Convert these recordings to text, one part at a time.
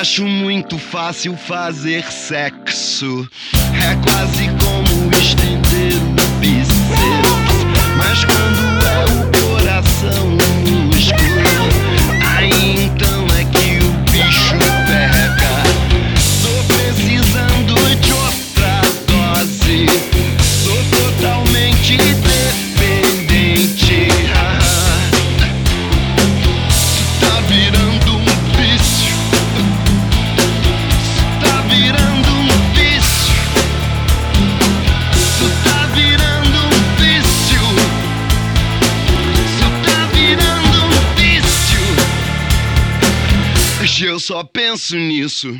acho muito fácil fazer sexo. É quase como estender o bíceps. Mas quando é o Eu só penso nisso.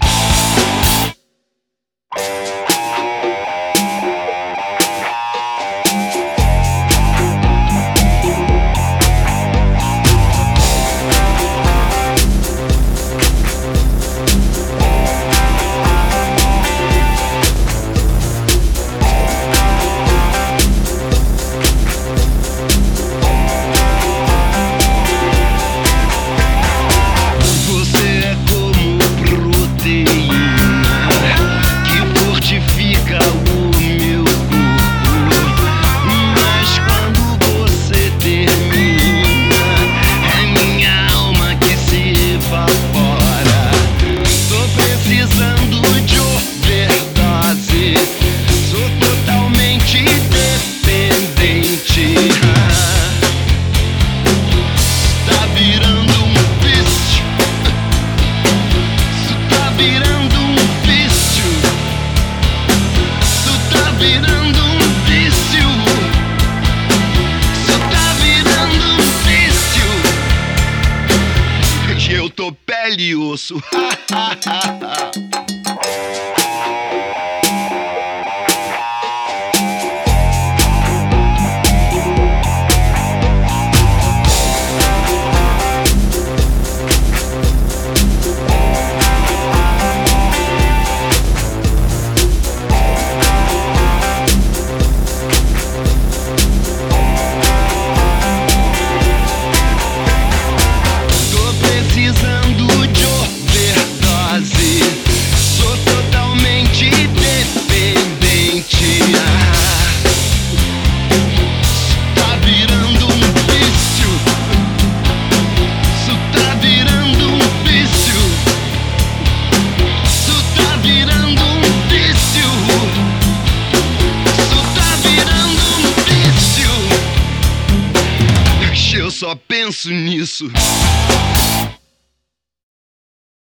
junto, pele e osso. só penso nisso.